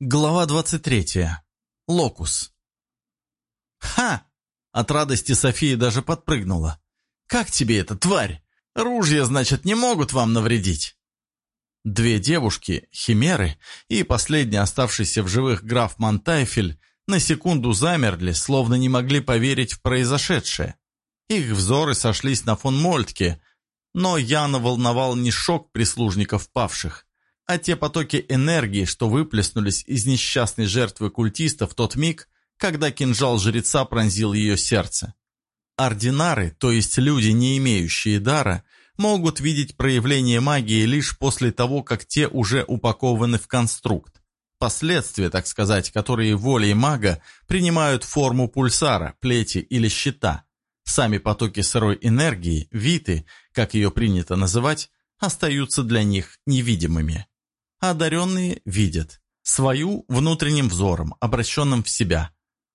Глава 23. Локус. «Ха!» От радости София даже подпрыгнула. «Как тебе эта тварь? Ружья, значит, не могут вам навредить?» Две девушки, химеры и последний оставшийся в живых граф Монтайфель на секунду замерли, словно не могли поверить в произошедшее. Их взоры сошлись на фон Мольтке, но Яна волновал не шок прислужников павших, а те потоки энергии, что выплеснулись из несчастной жертвы культиста в тот миг, когда кинжал жреца пронзил ее сердце. Ординары, то есть люди, не имеющие дара, могут видеть проявление магии лишь после того, как те уже упакованы в конструкт. Последствия, так сказать, которые волей мага принимают форму пульсара, плети или щита. Сами потоки сырой энергии, виты, как ее принято называть, остаются для них невидимыми одаренные видят свою внутренним взором, обращенным в себя.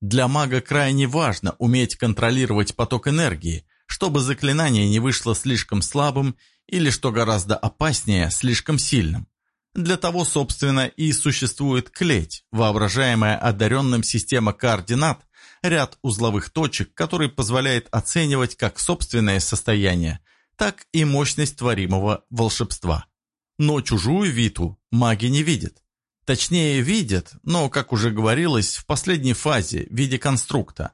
Для мага крайне важно уметь контролировать поток энергии, чтобы заклинание не вышло слишком слабым или, что гораздо опаснее, слишком сильным. Для того, собственно, и существует клеть, воображаемая одаренным система координат, ряд узловых точек, который позволяет оценивать как собственное состояние, так и мощность творимого волшебства. Но чужую Виту маги не видят. Точнее, видят, но, как уже говорилось, в последней фазе, в виде конструкта.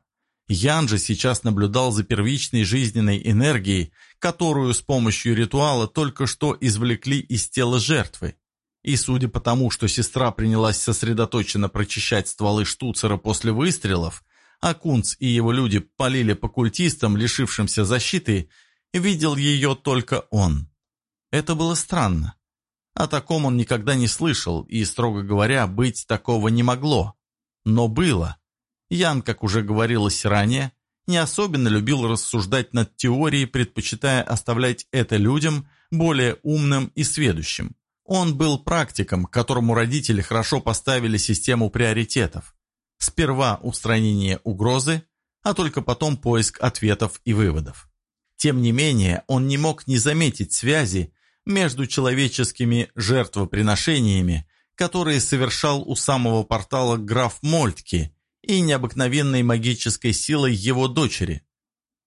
Ян же сейчас наблюдал за первичной жизненной энергией, которую с помощью ритуала только что извлекли из тела жертвы. И судя по тому, что сестра принялась сосредоточенно прочищать стволы штуцера после выстрелов, а Кунц и его люди полили по культистам, лишившимся защиты, видел ее только он. Это было странно. О таком он никогда не слышал, и, строго говоря, быть такого не могло. Но было. Ян, как уже говорилось ранее, не особенно любил рассуждать над теорией, предпочитая оставлять это людям, более умным и сведущим. Он был практиком, которому родители хорошо поставили систему приоритетов. Сперва устранение угрозы, а только потом поиск ответов и выводов. Тем не менее, он не мог не заметить связи между человеческими жертвоприношениями, которые совершал у самого портала граф Мольтки, и необыкновенной магической силой его дочери.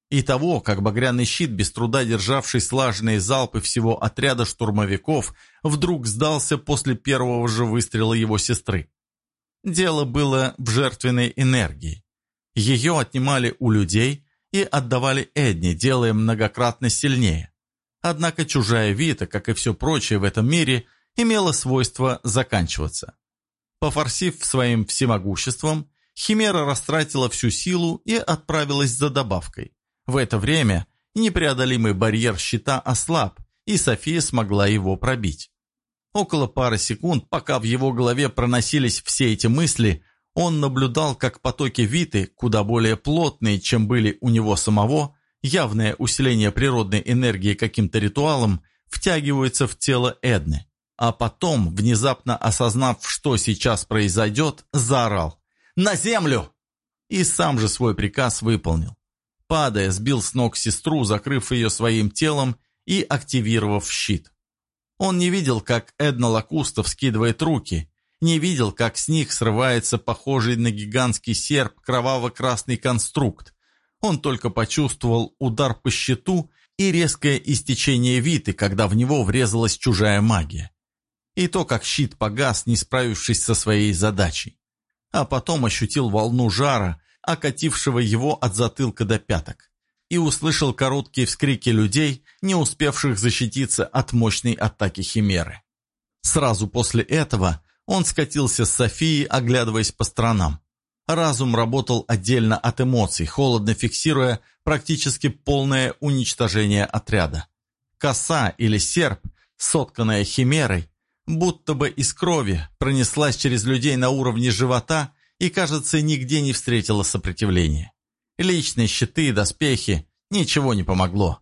И того, как багряный щит, без труда державший слаженные залпы всего отряда штурмовиков, вдруг сдался после первого же выстрела его сестры. Дело было в жертвенной энергии. Ее отнимали у людей и отдавали Эдне, делая многократно сильнее. Однако чужая Вита, как и все прочее в этом мире, имела свойство заканчиваться. Пофорсив своим всемогуществом, Химера растратила всю силу и отправилась за добавкой. В это время непреодолимый барьер щита ослаб, и София смогла его пробить. Около пары секунд, пока в его голове проносились все эти мысли, он наблюдал, как потоки Виты, куда более плотные, чем были у него самого, явное усиление природной энергии каким-то ритуалом втягивается в тело Эдны. А потом, внезапно осознав, что сейчас произойдет, заорал «На землю!» И сам же свой приказ выполнил. Падая, сбил с ног сестру, закрыв ее своим телом и активировав щит. Он не видел, как Эдна Лакустов скидывает руки, не видел, как с них срывается похожий на гигантский серп кроваво-красный конструкт, он только почувствовал удар по щиту и резкое истечение Виты, когда в него врезалась чужая магия. И то, как щит погас, не справившись со своей задачей. А потом ощутил волну жара, окатившего его от затылка до пяток. И услышал короткие вскрики людей, не успевших защититься от мощной атаки Химеры. Сразу после этого он скатился с Софией, оглядываясь по сторонам. Разум работал отдельно от эмоций, холодно фиксируя практически полное уничтожение отряда. Коса или серп, сотканная химерой, будто бы из крови, пронеслась через людей на уровне живота и, кажется, нигде не встретила сопротивления. Личные щиты доспехи ничего не помогло.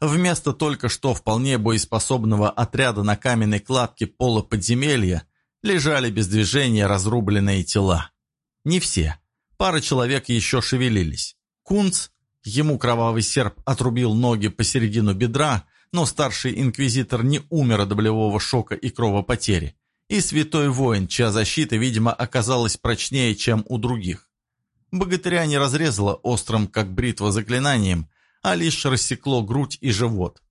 Вместо только что вполне боеспособного отряда на каменной кладке пола подземелья лежали без движения разрубленные тела. Не все. Пара человек еще шевелились. Кунц, ему кровавый серп отрубил ноги посередину бедра, но старший инквизитор не умер от болевого шока и кровопотери. и святой воин, чья защита, видимо, оказалась прочнее, чем у других. Богатыря не разрезало острым, как бритва, заклинанием, а лишь рассекло грудь и живот.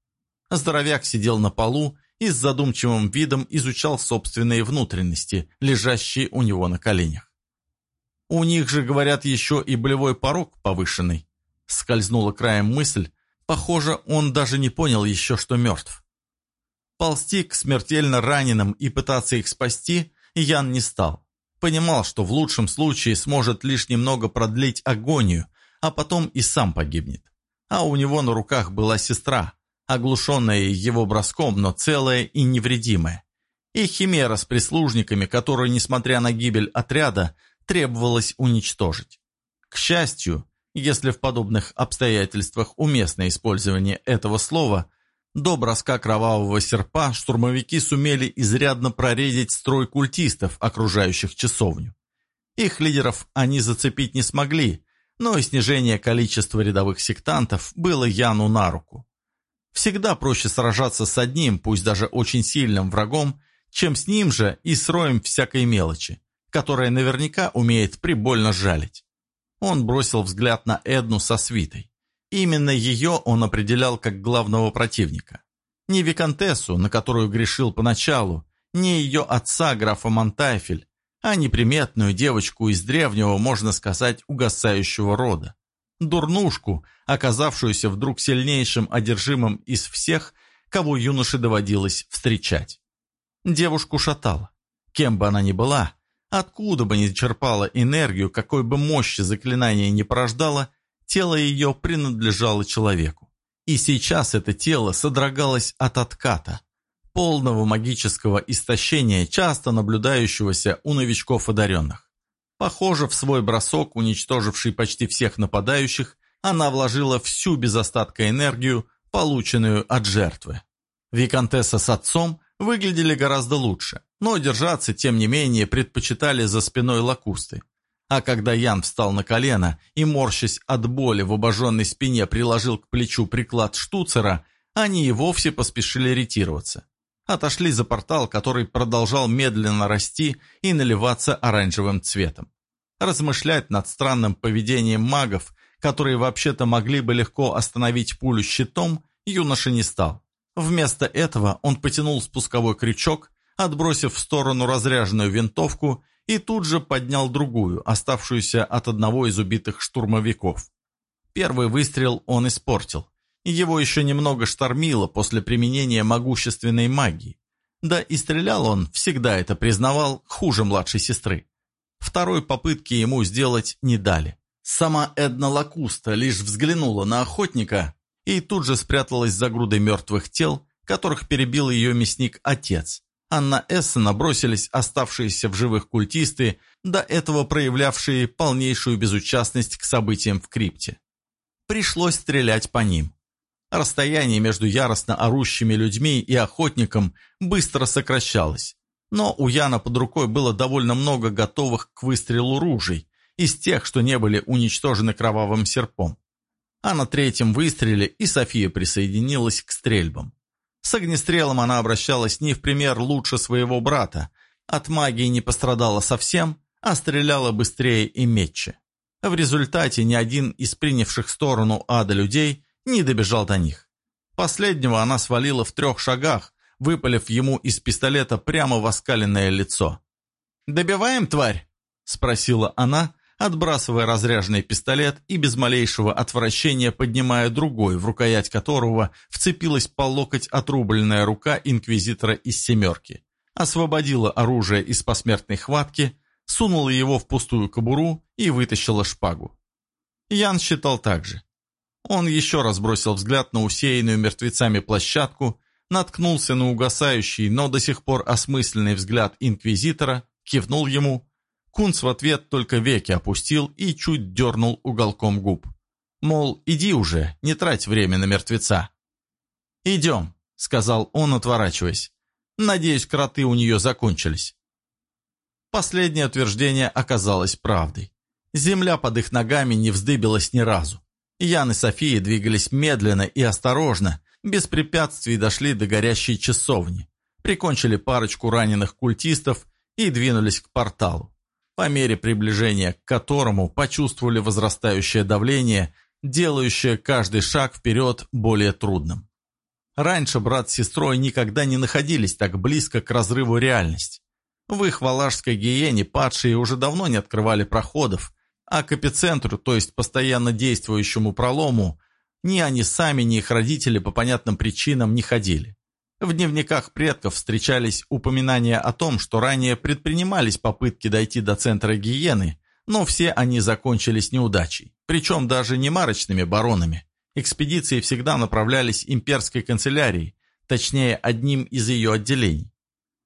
Здоровяк сидел на полу и с задумчивым видом изучал собственные внутренности, лежащие у него на коленях. «У них же, говорят, еще и болевой порог повышенный», — скользнула краем мысль. Похоже, он даже не понял еще, что мертв. Ползти к смертельно раненым и пытаться их спасти Ян не стал. Понимал, что в лучшем случае сможет лишь немного продлить агонию, а потом и сам погибнет. А у него на руках была сестра, оглушенная его броском, но целая и невредимая. И химера с прислужниками, которую, несмотря на гибель отряда, требовалось уничтожить. К счастью, если в подобных обстоятельствах уместно использование этого слова – до броска кровавого серпа штурмовики сумели изрядно проредить строй культистов, окружающих часовню. Их лидеров они зацепить не смогли, но и снижение количества рядовых сектантов было Яну на руку. Всегда проще сражаться с одним, пусть даже очень сильным врагом, чем с ним же и с роем всякой мелочи, которая наверняка умеет прибольно жалить. Он бросил взгляд на Эдну со свитой. Именно ее он определял как главного противника. Не Викантессу, на которую грешил поначалу, не ее отца, графа Монтайфель, а неприметную девочку из древнего, можно сказать, угасающего рода. Дурнушку, оказавшуюся вдруг сильнейшим одержимым из всех, кого юноше доводилось встречать. Девушку шатало. Кем бы она ни была, откуда бы ни черпала энергию, какой бы мощи заклинание не порождало, Тело ее принадлежало человеку. И сейчас это тело содрогалось от отката, полного магического истощения, часто наблюдающегося у новичков одаренных. Похоже, в свой бросок, уничтоживший почти всех нападающих, она вложила всю без остатка энергию, полученную от жертвы. Викантесса с отцом выглядели гораздо лучше, но держаться, тем не менее, предпочитали за спиной лакусты. А когда Ян встал на колено и, морщась от боли в обожженной спине, приложил к плечу приклад штуцера, они и вовсе поспешили ретироваться. Отошли за портал, который продолжал медленно расти и наливаться оранжевым цветом. Размышлять над странным поведением магов, которые вообще-то могли бы легко остановить пулю щитом, юноша не стал. Вместо этого он потянул спусковой крючок, отбросив в сторону разряженную винтовку и тут же поднял другую, оставшуюся от одного из убитых штурмовиков. Первый выстрел он испортил. Его еще немного штормило после применения могущественной магии. Да и стрелял он, всегда это признавал, хуже младшей сестры. Второй попытки ему сделать не дали. Сама Эдна Лакуста лишь взглянула на охотника и тут же спряталась за грудой мертвых тел, которых перебил ее мясник-отец, а на Эссена бросились оставшиеся в живых культисты, до этого проявлявшие полнейшую безучастность к событиям в крипте. Пришлось стрелять по ним. Расстояние между яростно орущими людьми и охотником быстро сокращалось, но у Яна под рукой было довольно много готовых к выстрелу ружей, из тех, что не были уничтожены кровавым серпом. А на третьем выстреле и София присоединилась к стрельбам. С огнестрелом она обращалась не в пример лучше своего брата. От магии не пострадала совсем, а стреляла быстрее и метче. В результате ни один из принявших сторону ада людей не добежал до них. Последнего она свалила в трех шагах, выпалив ему из пистолета прямо в оскаленное лицо. «Добиваем, тварь?» – спросила она, отбрасывая разряженный пистолет и без малейшего отвращения поднимая другой, в рукоять которого вцепилась по локоть отрубленная рука инквизитора из «семерки». Освободила оружие из посмертной хватки, сунула его в пустую кобуру и вытащила шпагу. Ян считал так же. Он еще раз бросил взгляд на усеянную мертвецами площадку, наткнулся на угасающий, но до сих пор осмысленный взгляд инквизитора, кивнул ему Кунц в ответ только веки опустил и чуть дернул уголком губ. Мол, иди уже, не трать время на мертвеца. «Идем», — сказал он, отворачиваясь. «Надеюсь, кроты у нее закончились». Последнее утверждение оказалось правдой. Земля под их ногами не вздыбилась ни разу. Ян и София двигались медленно и осторожно, без препятствий дошли до горящей часовни. прикончили парочку раненых культистов и двинулись к порталу, по мере приближения к которому почувствовали возрастающее давление, делающее каждый шаг вперед более трудным. Раньше брат с сестрой никогда не находились так близко к разрыву реальности. В их валашской гиене падшие уже давно не открывали проходов, а к эпицентру, то есть постоянно действующему пролому, ни они сами, ни их родители по понятным причинам не ходили. В дневниках предков встречались упоминания о том, что ранее предпринимались попытки дойти до центра гиены, но все они закончились неудачей, причем даже не марочными баронами. Экспедиции всегда направлялись имперской канцелярией, точнее, одним из ее отделений.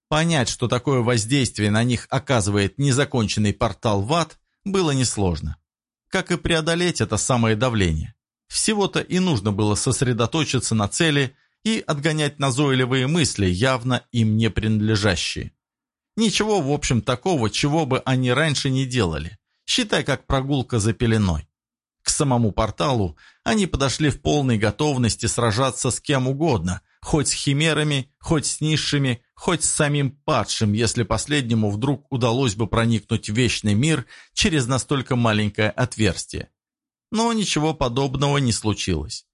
Понять, что такое воздействие на них оказывает незаконченный портал в ад, было несложно. Как и преодолеть это самое давление. Всего-то и нужно было сосредоточиться на цели и отгонять назойливые мысли, явно им не принадлежащие. Ничего, в общем, такого, чего бы они раньше не делали. Считай, как прогулка за пеленой. К самому порталу они подошли в полной готовности сражаться с кем угодно, хоть с химерами, хоть с низшими, хоть с самим падшим, если последнему вдруг удалось бы проникнуть в вечный мир через настолько маленькое отверстие. Но ничего подобного не случилось.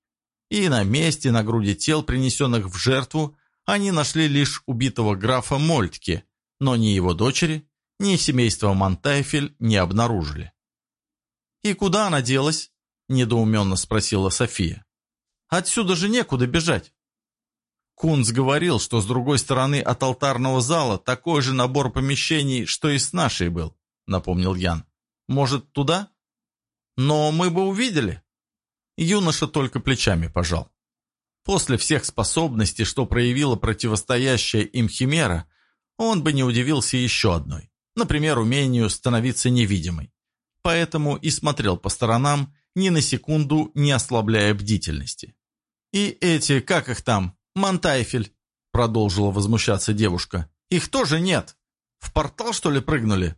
И на месте, на груди тел, принесенных в жертву, они нашли лишь убитого графа Мольтке, но ни его дочери, ни семейства Монтайфель не обнаружили. «И куда она делась?» – недоуменно спросила София. «Отсюда же некуда бежать». Кунц говорил, что с другой стороны от алтарного зала такой же набор помещений, что и с нашей был, напомнил Ян. Может, туда? Но мы бы увидели. Юноша только плечами пожал. После всех способностей, что проявила противостоящая им Химера, он бы не удивился еще одной. Например, умению становиться невидимой поэтому и смотрел по сторонам, ни на секунду не ослабляя бдительности. «И эти, как их там, Монтайфель?» продолжила возмущаться девушка. «Их тоже нет. В портал, что ли, прыгнули?»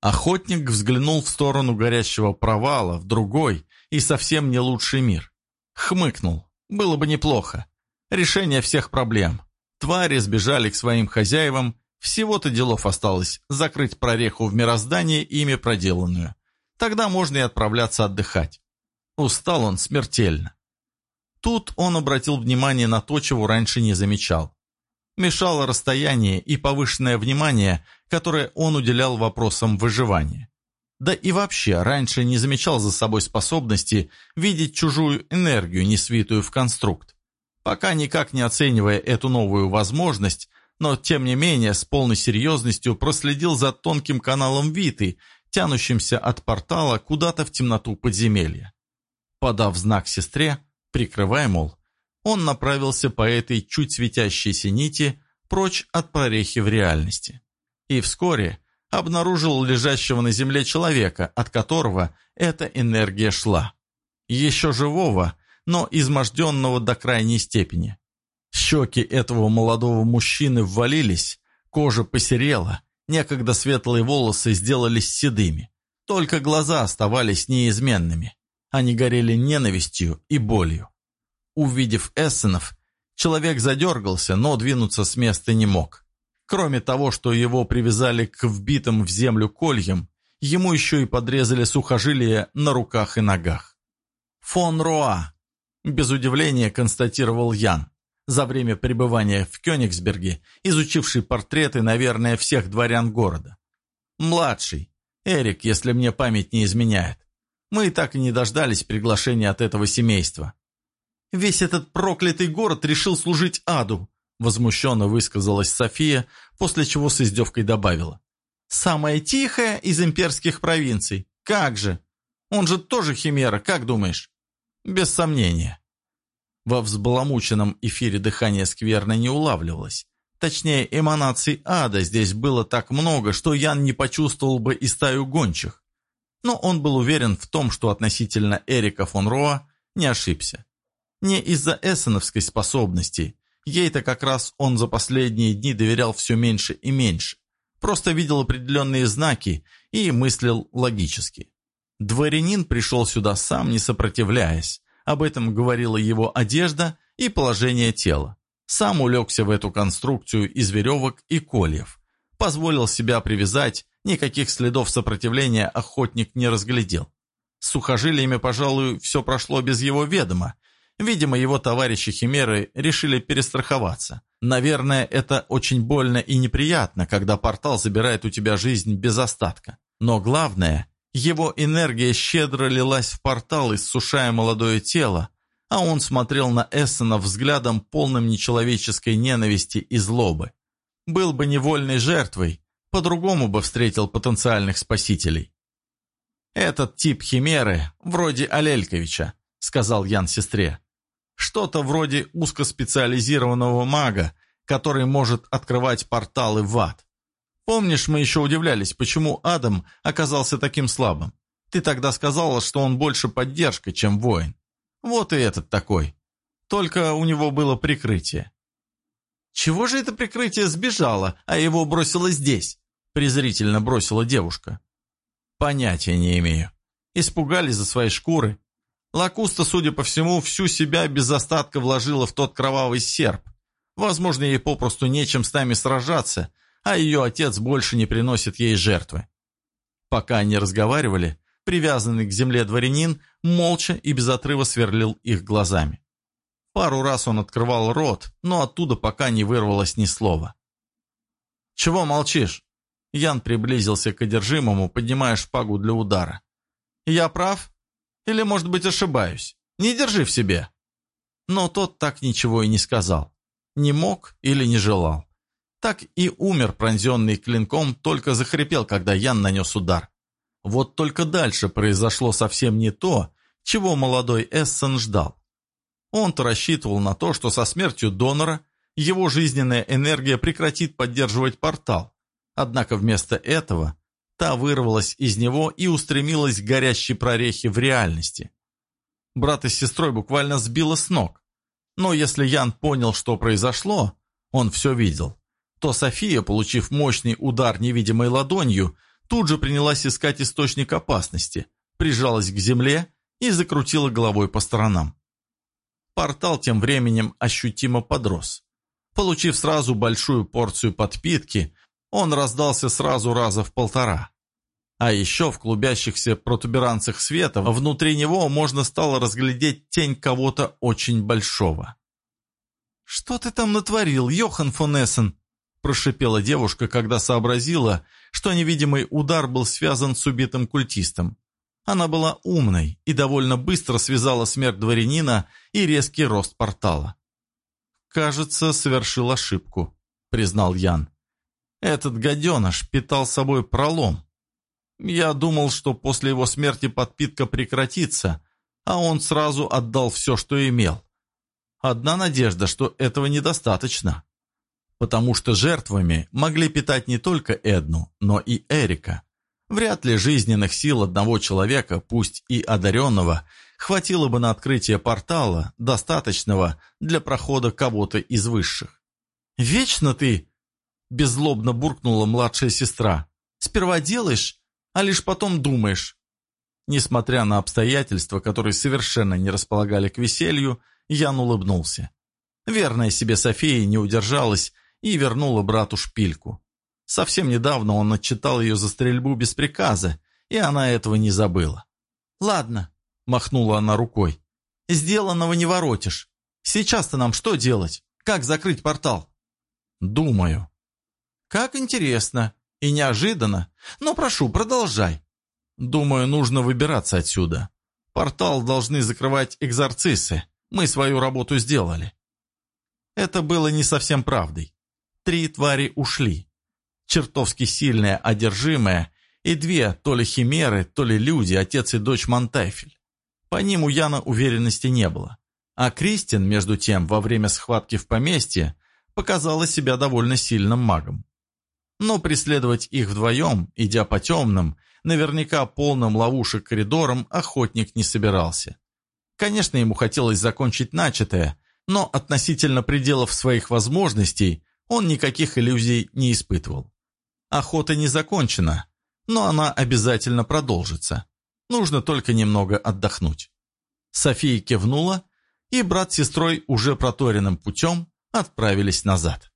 Охотник взглянул в сторону горящего провала, в другой и совсем не лучший мир. Хмыкнул. Было бы неплохо. Решение всех проблем. Твари сбежали к своим хозяевам, всего-то делов осталось закрыть прореху в мироздании, ими проделанную. Тогда можно и отправляться отдыхать. Устал он смертельно. Тут он обратил внимание на то, чего раньше не замечал. Мешало расстояние и повышенное внимание, которое он уделял вопросам выживания. Да и вообще раньше не замечал за собой способности видеть чужую энергию, не свитую в конструкт. Пока никак не оценивая эту новую возможность, но тем не менее с полной серьезностью проследил за тонким каналом Виты, тянущимся от портала куда-то в темноту подземелья. Подав знак сестре, прикрывая, мол, он направился по этой чуть светящейся нити прочь от прорехи в реальности. И вскоре обнаружил лежащего на земле человека, от которого эта энергия шла. Еще живого, но изможденного до крайней степени. Щеки этого молодого мужчины ввалились, кожа посерела, Некогда светлые волосы сделались седыми. Только глаза оставались неизменными. Они горели ненавистью и болью. Увидев Эссенов, человек задергался, но двинуться с места не мог. Кроме того, что его привязали к вбитым в землю кольям, ему еще и подрезали сухожилия на руках и ногах. «Фон Роа», – без удивления констатировал Ян за время пребывания в Кёнигсберге, изучивший портреты, наверное, всех дворян города. Младший. Эрик, если мне память не изменяет. Мы и так и не дождались приглашения от этого семейства. «Весь этот проклятый город решил служить аду», возмущенно высказалась София, после чего с издевкой добавила. «Самая тихая из имперских провинций. Как же? Он же тоже химера, как думаешь?» «Без сомнения. Во взбаламученном эфире дыхание скверно не улавливалось. Точнее, эманаций ада здесь было так много, что Ян не почувствовал бы и стаю гончих. Но он был уверен в том, что относительно Эрика фон Роа не ошибся. Не из-за эссеновской способности. Ей-то как раз он за последние дни доверял все меньше и меньше. Просто видел определенные знаки и мыслил логически. Дворянин пришел сюда сам, не сопротивляясь, об этом говорила его одежда и положение тела. Сам улегся в эту конструкцию из веревок и кольев. Позволил себя привязать, никаких следов сопротивления охотник не разглядел. С сухожилиями, пожалуй, все прошло без его ведома. Видимо, его товарищи Химеры решили перестраховаться. Наверное, это очень больно и неприятно, когда портал забирает у тебя жизнь без остатка. Но главное, его энергия щедро лилась в портал, иссушая молодое тело, а он смотрел на Эссена взглядом, полным нечеловеческой ненависти и злобы. Был бы невольной жертвой, по-другому бы встретил потенциальных спасителей. «Этот тип химеры, вроде Алельковича», — сказал Ян сестре. «Что-то вроде узкоспециализированного мага, который может открывать порталы в ад. Помнишь, мы еще удивлялись, почему Адам оказался таким слабым? Ты тогда сказала, что он больше поддержка, чем воин. Вот и этот такой. Только у него было прикрытие. «Чего же это прикрытие сбежало, а его бросило здесь?» презрительно бросила девушка. «Понятия не имею. Испугались за свои шкуры. Лакуста, судя по всему, всю себя без остатка вложила в тот кровавый серп. Возможно, ей попросту нечем с нами сражаться, а ее отец больше не приносит ей жертвы. Пока они разговаривали, привязанный к земле дворянин молча и без отрыва сверлил их глазами. Пару раз он открывал рот, но оттуда пока не вырвалось ни слова. «Чего молчишь?» Ян приблизился к одержимому, поднимая шпагу для удара. «Я прав? Или, может быть, ошибаюсь? Не держи в себе!» Но тот так ничего и не сказал. Не мог или не желал так и умер, пронзенный клинком, только захрипел, когда Ян нанес удар. Вот только дальше произошло совсем не то, чего молодой Эссен ждал. Он-то рассчитывал на то, что со смертью донора его жизненная энергия прекратит поддерживать портал. Однако вместо этого та вырвалась из него и устремилась к горящей прорехе в реальности. Брат с сестрой буквально сбило с ног. Но если Ян понял, что произошло, он все видел то София, получив мощный удар невидимой ладонью, тут же принялась искать источник опасности, прижалась к земле и закрутила головой по сторонам. Портал тем временем ощутимо подрос. Получив сразу большую порцию подпитки, он раздался сразу раза в полтора. А еще в клубящихся протуберанцах света внутри него можно стало разглядеть тень кого-то очень большого. «Что ты там натворил, Йохан фон Эссен?» прошипела девушка, когда сообразила, что невидимый удар был связан с убитым культистом. Она была умной и довольно быстро связала смерть дворянина и резкий рост портала. «Кажется, совершил ошибку», — признал Ян. «Этот гаденыш питал собой пролом. Я думал, что после его смерти подпитка прекратится, а он сразу отдал все, что имел. Одна надежда, что этого недостаточно» потому что жертвами могли питать не только Эдну, но и Эрика. Вряд ли жизненных сил одного человека, пусть и одаренного, хватило бы на открытие портала, достаточного для прохода кого-то из высших. «Вечно ты!» – беззлобно буркнула младшая сестра. «Сперва делаешь, а лишь потом думаешь». Несмотря на обстоятельства, которые совершенно не располагали к веселью, Ян улыбнулся. Верная себе София не удержалась и вернула брату шпильку. Совсем недавно он отчитал ее за стрельбу без приказа, и она этого не забыла. «Ладно», — махнула она рукой, — «сделанного не воротишь. Сейчас-то нам что делать? Как закрыть портал?» «Думаю». «Как интересно и неожиданно. Но прошу, продолжай». «Думаю, нужно выбираться отсюда. Портал должны закрывать экзорцисы. Мы свою работу сделали». Это было не совсем правдой. Три твари ушли. Чертовски сильная, одержимая, и две, то ли химеры, то ли люди, отец и дочь Монтайфель. По ним у Яна уверенности не было. А Кристин, между тем, во время схватки в поместье, показала себя довольно сильным магом. Но преследовать их вдвоем, идя по темным, наверняка полным ловушек коридорам, охотник не собирался. Конечно, ему хотелось закончить начатое, но относительно пределов своих возможностей он никаких иллюзий не испытывал. Охота не закончена, но она обязательно продолжится. Нужно только немного отдохнуть. София кивнула, и брат с сестрой уже проторенным путем отправились назад.